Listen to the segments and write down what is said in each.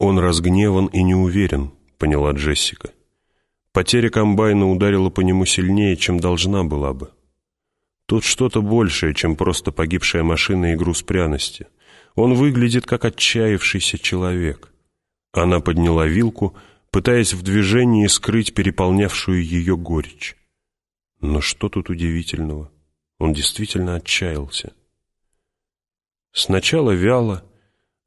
«Он разгневан и не уверен», — поняла Джессика. Потеря комбайна ударила по нему сильнее, чем должна была бы. Тут что-то большее, чем просто погибшая машина и груз пряности. Он выглядит как отчаявшийся человек. Она подняла вилку, пытаясь в движении скрыть переполнявшую ее горечь. Но что тут удивительного? Он действительно отчаялся. Сначала вяло,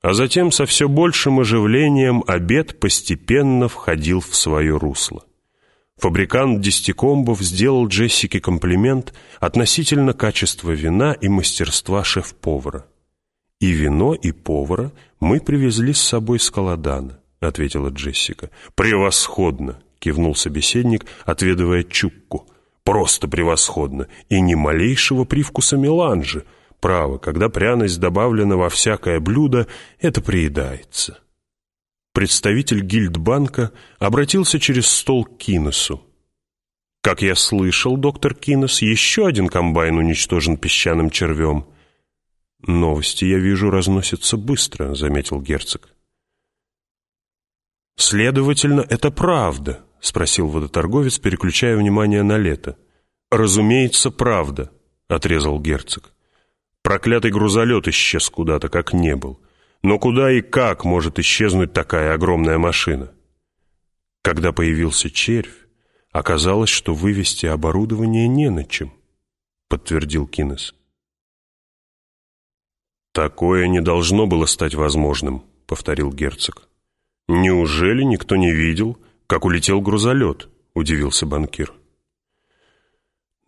а затем со все большим оживлением обед постепенно входил в свое русло. Фабрикант десятикомбов сделал Джессике комплимент относительно качества вина и мастерства шеф-повара. «И вино, и повара мы привезли с собой с Каладана», — ответила Джессика. «Превосходно!» — кивнул собеседник, отведывая чукку. «Просто превосходно! И ни малейшего привкуса меланжи!» Право, когда пряность добавлена во всякое блюдо, это приедается. Представитель гильдбанка обратился через стол к Кинесу. «Как я слышал, доктор Кинес, еще один комбайн уничтожен песчаным червем». «Новости, я вижу, разносятся быстро», — заметил герцог. «Следовательно, это правда», — спросил водоторговец, переключая внимание на лето. «Разумеется, правда», — отрезал герцог. Проклятый грузолет исчез куда-то, как не был. Но куда и как может исчезнуть такая огромная машина? Когда появился червь, оказалось, что вывести оборудование не на чем, подтвердил Кинес. «Такое не должно было стать возможным», — повторил герцог. «Неужели никто не видел, как улетел грузолет?» — удивился банкир.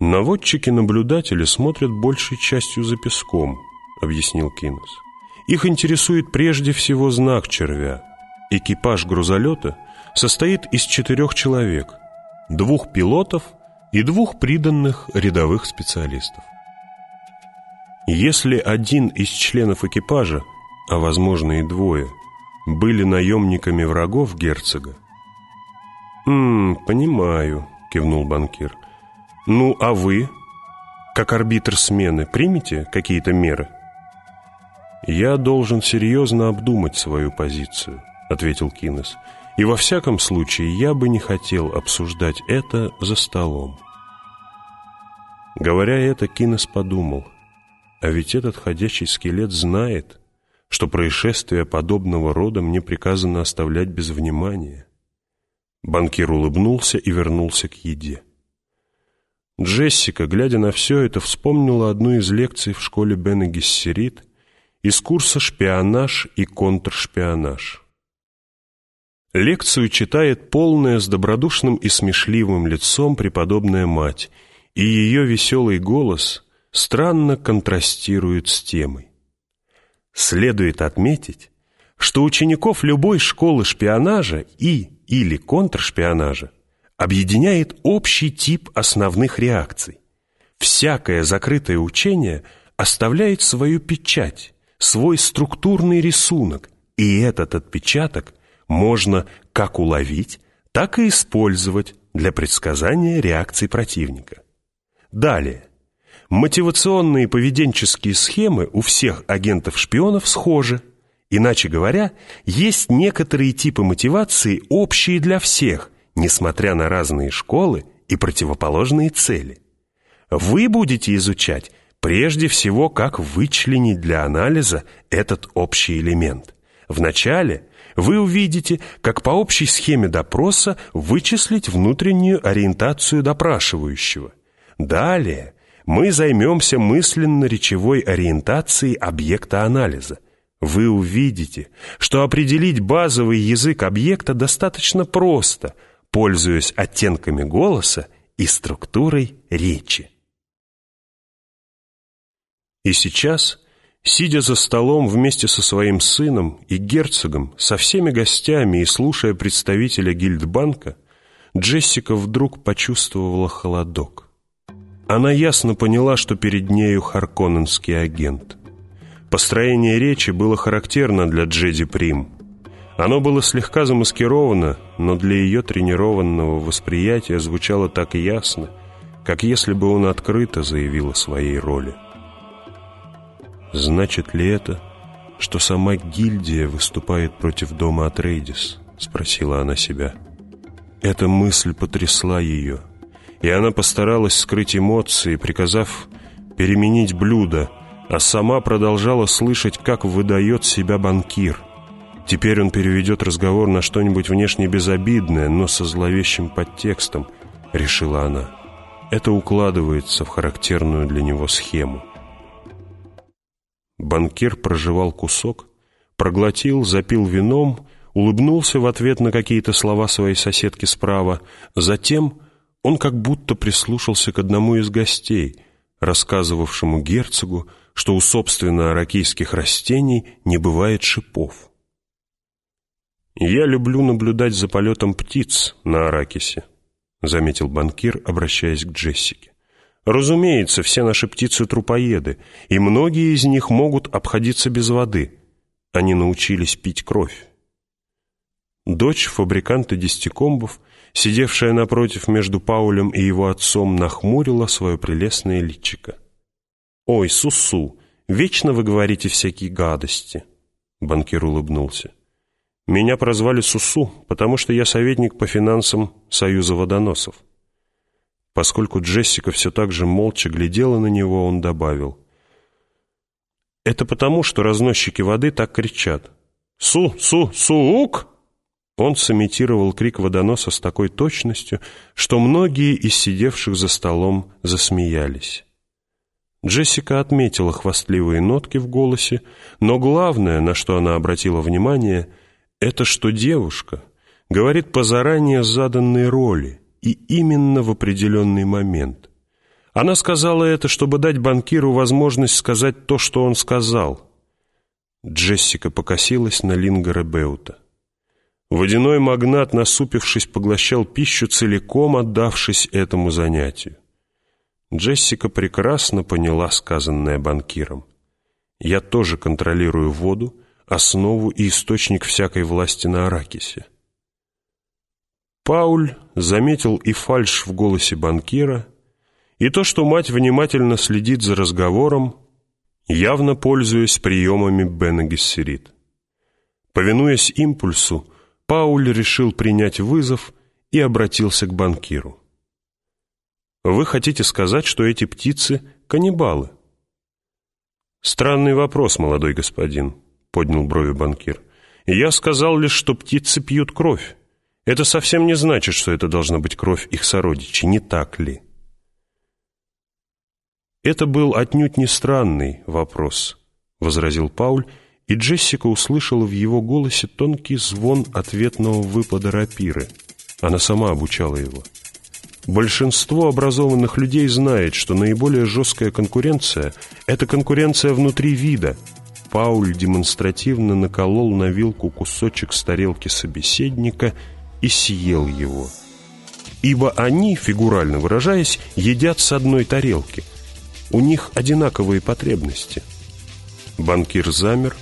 «Наводчики-наблюдатели смотрят большей частью за песком», — объяснил Кинес. «Их интересует прежде всего знак червя. Экипаж грузолета состоит из четырех человек, двух пилотов и двух приданных рядовых специалистов. Если один из членов экипажа, а возможно и двое, были наемниками врагов герцога, «М -м, понимаю», — кивнул банкир, — «Ну, а вы, как арбитр смены, примете какие-то меры?» «Я должен серьезно обдумать свою позицию», — ответил Кинес. «И во всяком случае я бы не хотел обсуждать это за столом». Говоря это, Кинес подумал, а ведь этот ходячий скелет знает, что происшествия подобного рода мне приказано оставлять без внимания. Банкир улыбнулся и вернулся к еде. Джессика, глядя на все это, вспомнила одну из лекций в школе Бена Гессерит из курса «Шпионаж и контршпионаж». Лекцию читает полная с добродушным и смешливым лицом преподобная мать, и ее веселый голос странно контрастирует с темой. Следует отметить, что учеников любой школы шпионажа и или контршпионажа объединяет общий тип основных реакций. Всякое закрытое учение оставляет свою печать, свой структурный рисунок, и этот отпечаток можно как уловить, так и использовать для предсказания реакций противника. Далее. Мотивационные поведенческие схемы у всех агентов-шпионов схожи. Иначе говоря, есть некоторые типы мотивации, общие для всех, несмотря на разные школы и противоположные цели. Вы будете изучать прежде всего, как вычленить для анализа этот общий элемент. Вначале вы увидите, как по общей схеме допроса вычислить внутреннюю ориентацию допрашивающего. Далее мы займемся мысленно-речевой ориентацией объекта анализа. Вы увидите, что определить базовый язык объекта достаточно просто – пользуясь оттенками голоса и структурой речи. И сейчас, сидя за столом вместе со своим сыном и герцогом, со всеми гостями и слушая представителя гильдбанка, Джессика вдруг почувствовала холодок. Она ясно поняла, что перед нею харконненский агент. Построение речи было характерно для Джеди Прим – оно было слегка замаскировано, но для ее тренированного восприятия звучало так ясно, как если бы он открыто заявил о своей роли. Значит ли это, что сама гильдия выступает против дома Атрейдис?» — спросила она себя. Эта мысль потрясла ее, и она постаралась скрыть эмоции, приказав переменить блюдо, а сама продолжала слышать, как выдает себя банкир. Теперь он переведет разговор на что-нибудь внешне безобидное, но со зловещим подтекстом, решила она. Это укладывается в характерную для него схему. Банкир прожевал кусок, проглотил, запил вином, улыбнулся в ответ на какие-то слова своей соседки справа. Затем он как будто прислушался к одному из гостей, рассказывавшему герцогу, что у собственно аракийских растений не бывает шипов. «Я люблю наблюдать за полетом птиц на Аракисе», заметил банкир, обращаясь к Джессике. «Разумеется, все наши птицы трупоеды, и многие из них могут обходиться без воды. Они научились пить кровь». Дочь фабриканта десятикомбов, сидевшая напротив между Паулем и его отцом, нахмурила свое прелестное личико. «Ой, Сусу, вечно вы говорите всякие гадости!» Банкир улыбнулся. «Меня прозвали Сусу, потому что я советник по финансам Союза водоносов». Поскольку Джессика все так же молча глядела на него, он добавил. «Это потому, что разносчики воды так кричат. Су, су, сук!» Он сымитировал крик водоноса с такой точностью, что многие из сидевших за столом засмеялись. Джессика отметила хвастливые нотки в голосе, но главное, на что она обратила внимание, это что девушка говорит по заранее заданной роли и именно в определенный момент. Она сказала это, чтобы дать банкиру возможность сказать то, что он сказал. Джессика покосилась на Лингера Беута. Водяной магнат, насупившись, поглощал пищу, целиком отдавшись этому занятию. Джессика прекрасно поняла сказанное банкиром. «Я тоже контролирую воду, основу и источник всякой власти на Аракисе». Пауль заметил и фальшь в голосе банкира, и то, что мать внимательно следит за разговором, явно пользуясь приемами Бена Гессерит. Повинуясь импульсу, Пауль решил принять вызов и обратился к банкиру. Вы хотите сказать, что эти птицы — каннибалы? Странный вопрос, молодой господин, — поднял брови банкир. Я сказал лишь, что птицы пьют кровь. Это совсем не значит, что это должна быть кровь их сородичей, не так ли? Это был отнюдь не странный вопрос, — возразил Пауль, и Джессика услышала в его голосе тонкий звон ответного выпада рапиры. Она сама обучала его. — Большинство образованных людей знает, что наиболее жесткая конкуренция – это конкуренция внутри вида. Пауль демонстративно наколол на вилку кусочек с тарелки собеседника и съел его. Ибо они, фигурально выражаясь, едят с одной тарелки. У них одинаковые потребности. Банкир замер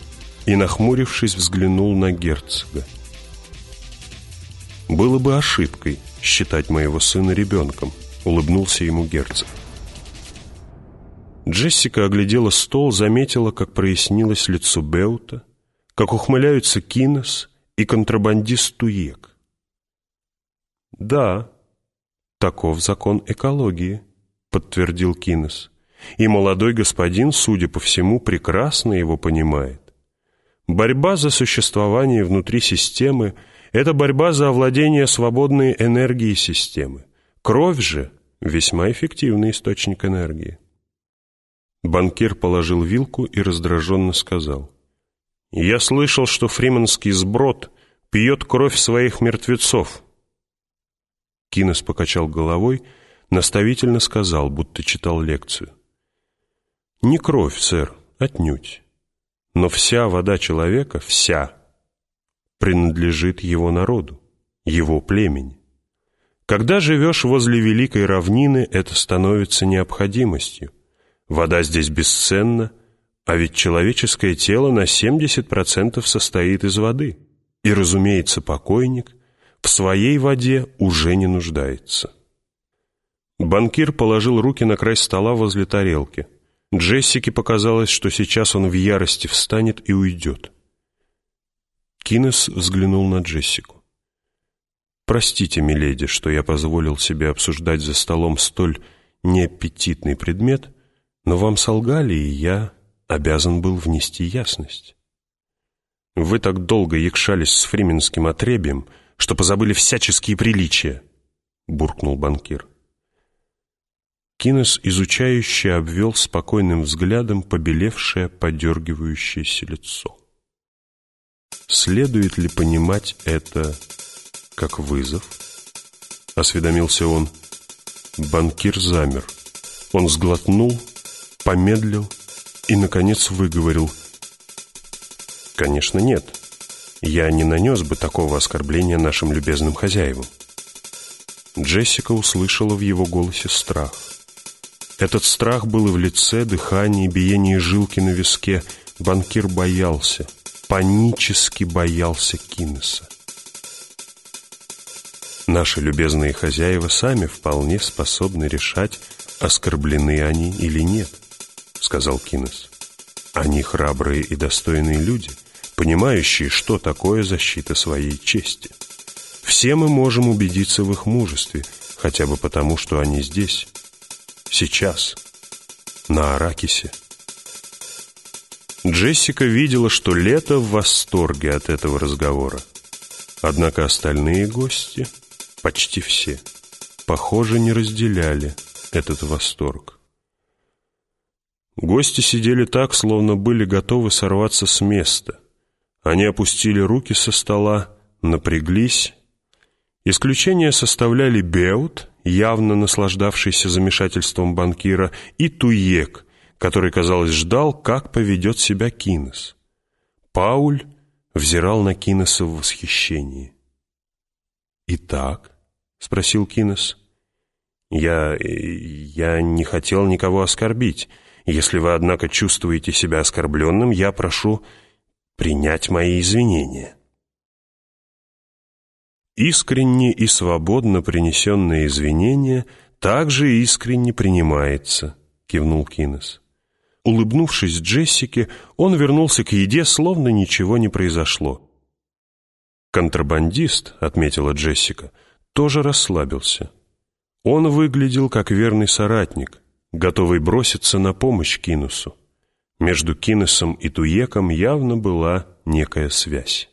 и, нахмурившись, взглянул на герцога. Было бы ошибкой – считать моего сына ребенком», — улыбнулся ему герцог. Джессика оглядела стол, заметила, как прояснилось лицо Беута, как ухмыляются Кинос и контрабандист Туек. «Да, таков закон экологии», — подтвердил Кинос. «И молодой господин, судя по всему, прекрасно его понимает. Борьба за существование внутри системы — это борьба за овладение свободной энергией системы. Кровь же – весьма эффективный источник энергии. Банкир положил вилку и раздраженно сказал. «Я слышал, что фриманский сброд пьет кровь своих мертвецов». Кинес покачал головой, наставительно сказал, будто читал лекцию. «Не кровь, сэр, отнюдь. Но вся вода человека, вся, принадлежит его народу, его племени. Когда живешь возле великой равнины, это становится необходимостью. Вода здесь бесценна, а ведь человеческое тело на 70% состоит из воды. И, разумеется, покойник в своей воде уже не нуждается. Банкир положил руки на край стола возле тарелки. Джессике показалось, что сейчас он в ярости встанет и уйдет. Кинес взглянул на Джессику. «Простите, миледи, что я позволил себе обсуждать за столом столь неаппетитный предмет, но вам солгали, и я обязан был внести ясность. Вы так долго якшались с фрименским отребием, что позабыли всяческие приличия», — буркнул банкир. Кинес изучающе обвел спокойным взглядом побелевшее, подергивающееся лицо. «Следует ли понимать это как вызов?» — осведомился он. Банкир замер. Он сглотнул, помедлил и, наконец, выговорил. «Конечно, нет. Я не нанес бы такого оскорбления нашим любезным хозяевам». Джессика услышала в его голосе страх. Этот страх был и в лице, дыхании, биении жилки на виске. Банкир боялся, панически боялся Кинеса. Наши любезные хозяева сами вполне способны решать, оскорблены они или нет, сказал Кинес. Они храбрые и достойные люди, понимающие, что такое защита своей чести. Все мы можем убедиться в их мужестве, хотя бы потому, что они здесь, Сейчас. На Аракисе. Джессика видела, что Лето в восторге от этого разговора. Однако остальные гости, почти все, похоже, не разделяли этот восторг. Гости сидели так, словно были готовы сорваться с места. Они опустили руки со стола, напряглись. Исключение составляли Беут явно наслаждавшийся замешательством банкира, и Туек, который, казалось, ждал, как поведет себя Кинес. Пауль взирал на Кинеса в восхищении. «Итак?» — спросил Кинес. «Я... я не хотел никого оскорбить. Если вы, однако, чувствуете себя оскорбленным, я прошу принять мои извинения». Искренне и свободно принесенное извинение также искренне принимается, кивнул Кинес. Улыбнувшись Джессике, он вернулся к еде, словно ничего не произошло. «Контрабандист», — отметила Джессика, — тоже расслабился. Он выглядел как верный соратник, готовый броситься на помощь Кинусу. Между Кинесом и Туеком явно была некая связь.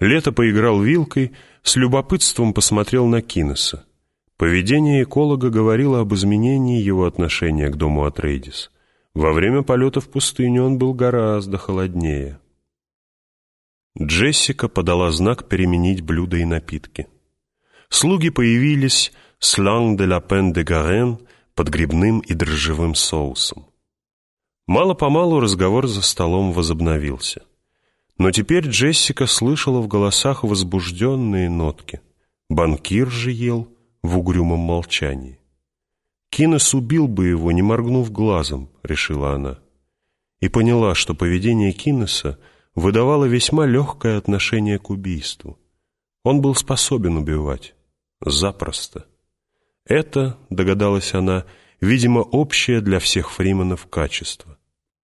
Лето поиграл вилкой, с любопытством посмотрел на Кинеса. Поведение эколога говорило об изменении его отношения к дому Атрейдис. Во время полета в пустыню он был гораздо холоднее. Джессика подала знак переменить блюда и напитки. Слуги появились с ланг де ла пен де гарен под грибным и дрожжевым соусом. Мало-помалу разговор за столом возобновился. Но теперь Джессика слышала в голосах возбужденные нотки. Банкир же ел в угрюмом молчании. «Кинес убил бы его, не моргнув глазом», — решила она. И поняла, что поведение Кинеса выдавало весьма легкое отношение к убийству. Он был способен убивать. Запросто. Это, догадалась она, видимо, общее для всех фриманов качество.